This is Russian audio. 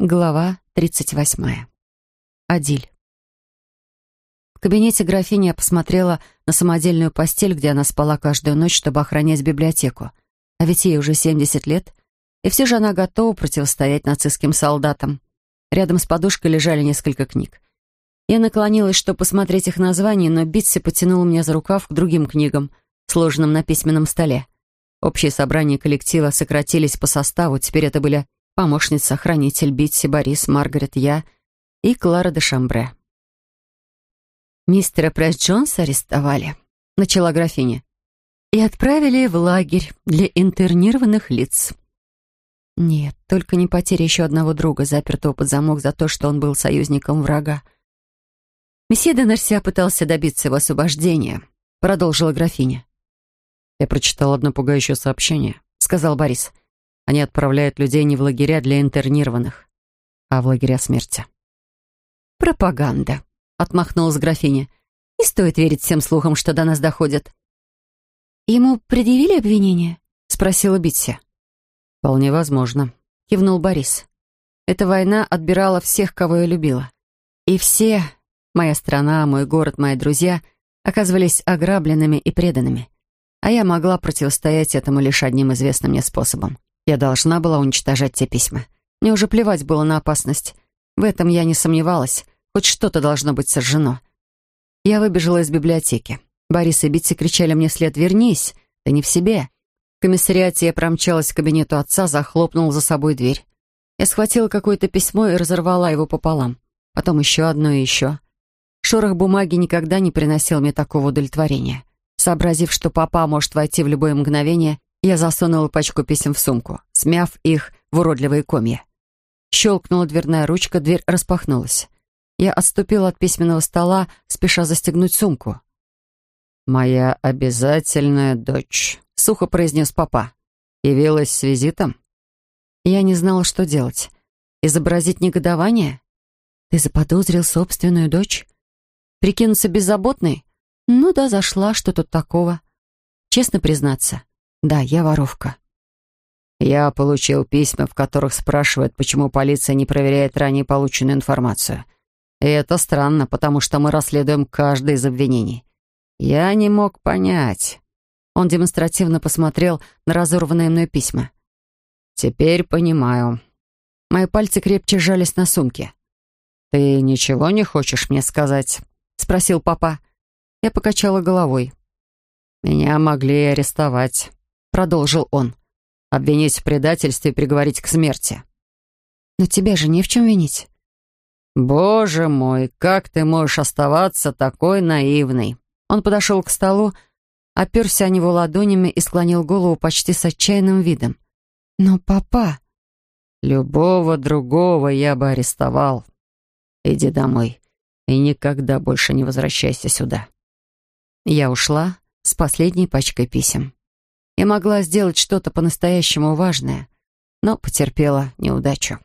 Глава 38. Адиль. В кабинете графини я посмотрела на самодельную постель, где она спала каждую ночь, чтобы охранять библиотеку. А ведь ей уже 70 лет, и все же она готова противостоять нацистским солдатам. Рядом с подушкой лежали несколько книг. Я наклонилась, чтобы посмотреть их названия, но Битси потянула меня за рукав к другим книгам, сложенным на письменном столе. Общие собрания коллектива сократились по составу, теперь это были помощница, хранитель Битси, Борис, Маргарет, я и Клара де Шамбре. «Мистера Пресс Джонса арестовали», — начала графиня, «и отправили в лагерь для интернированных лиц». Нет, только не потеря еще одного друга, запертого под замок за то, что он был союзником врага. «Месье де Нарсиа пытался добиться его освобождения», — продолжила графиня. «Я прочитал одно пугающее сообщение», — сказал Борис. «Борис». Они отправляют людей не в лагеря для интернированных, а в лагеря смерти. «Пропаганда», — отмахнулась графиня. «Не стоит верить всем слухам, что до нас доходят». «Ему предъявили обвинение?» — спросила Битси. «Вполне возможно», — кивнул Борис. «Эта война отбирала всех, кого я любила. И все, моя страна, мой город, мои друзья, оказывались ограбленными и преданными. А я могла противостоять этому лишь одним известным мне способом я должна была уничтожать те письма. Мне уже плевать было на опасность. В этом я не сомневалась. Хоть что-то должно быть сожжено. Я выбежала из библиотеки. Борис и Битси кричали мне вслед «Вернись! Ты не в себе!» В комиссариате я промчалась к кабинету отца, захлопнула за собой дверь. Я схватила какое-то письмо и разорвала его пополам. Потом еще одно и еще. Шорох бумаги никогда не приносил мне такого удовлетворения. Сообразив, что папа может войти в любое мгновение, я засунула пачку писем в сумку, смяв их в уродливые комья. Щелкнула дверная ручка, дверь распахнулась. Я отступила от письменного стола, спеша застегнуть сумку. «Моя обязательная дочь», — сухо произнес папа. «Явилась с визитом?» Я не знала, что делать. Изобразить негодование? Ты заподозрил собственную дочь? Прикинуться беззаботной? Ну да, зашла, что тут такого. Честно признаться, да, я воровка. Я получил письма, в которых спрашивают, почему полиция не проверяет ранее полученную информацию. И это странно, потому что мы расследуем каждое из обвинений. Я не мог понять. Он демонстративно посмотрел на разорванные мной письма. Теперь понимаю. Мои пальцы крепче сжались на сумке. «Ты ничего не хочешь мне сказать?» — спросил папа. Я покачала головой. «Меня могли арестовать продолжил он. «Обвинить в предательстве и приговорить к смерти». «Но тебя же не в чем винить». «Боже мой, как ты можешь оставаться такой наивной?» Он подошел к столу, оперся о него ладонями и склонил голову почти с отчаянным видом. «Но папа...» «Любого другого я бы арестовал. Иди домой и никогда больше не возвращайся сюда». Я ушла с последней пачкой писем. Я могла сделать что-то по-настоящему важное, но потерпела неудачу.